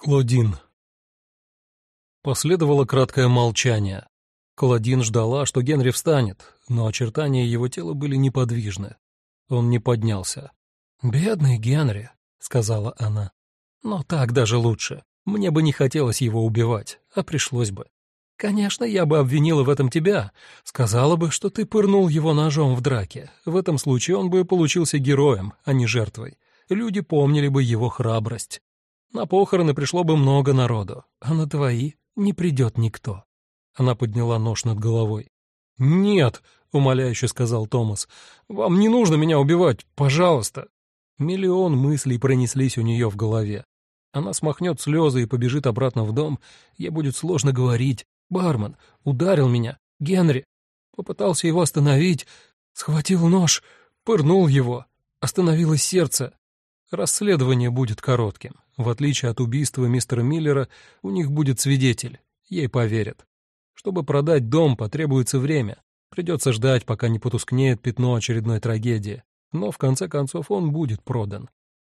Клодин. Последовало краткое молчание. Клодин ждала, что Генри встанет, но очертания его тела были неподвижны. Он не поднялся. «Бедный Генри», — сказала она. «Но так даже лучше. Мне бы не хотелось его убивать, а пришлось бы. Конечно, я бы обвинила в этом тебя, сказала бы, что ты пырнул его ножом в драке. В этом случае он бы получился героем, а не жертвой. Люди помнили бы его храбрость. На похороны пришло бы много народу, а на твои не придет никто. Она подняла нож над головой. «Нет», — умоляюще сказал Томас, — «вам не нужно меня убивать, пожалуйста». Миллион мыслей пронеслись у нее в голове. Она смахнет слезы и побежит обратно в дом. Ей будет сложно говорить. «Бармен ударил меня. Генри». Попытался его остановить. Схватил нож, пырнул его. Остановилось сердце. Расследование будет коротким. В отличие от убийства мистера Миллера, у них будет свидетель. Ей поверят. Чтобы продать дом, потребуется время. Придется ждать, пока не потускнеет пятно очередной трагедии. Но в конце концов он будет продан.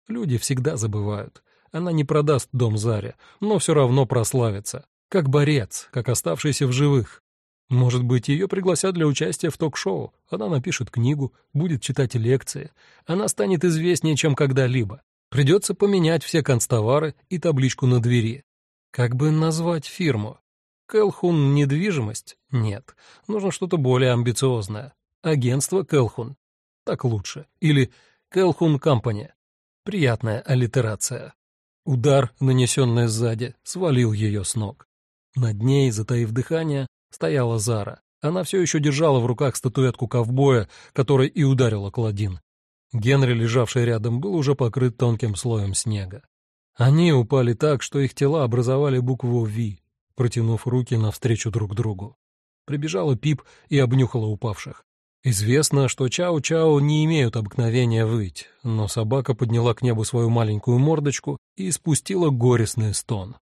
Люди всегда забывают. Она не продаст дом Заре, но все равно прославится. Как борец, как оставшийся в живых. Может быть, ее пригласят для участия в ток-шоу. Она напишет книгу, будет читать лекции. Она станет известнее, чем когда-либо. Придется поменять все констовары и табличку на двери. Как бы назвать фирму? Кэлхун недвижимость? Нет. Нужно что-то более амбициозное. Агентство Кэлхун. Так лучше. Или Кэлхун Компани. Приятная аллитерация. Удар, нанесенный сзади, свалил ее с ног. Над ней, затаив дыхание, стояла Зара. Она все еще держала в руках статуэтку ковбоя, которой и ударила Клодин. Генри, лежавший рядом, был уже покрыт тонким слоем снега. Они упали так, что их тела образовали букву «Ви», протянув руки навстречу друг другу. Прибежала Пип и обнюхала упавших. Известно, что чау-чау не имеют обыкновения выть, но собака подняла к небу свою маленькую мордочку и спустила горестный стон.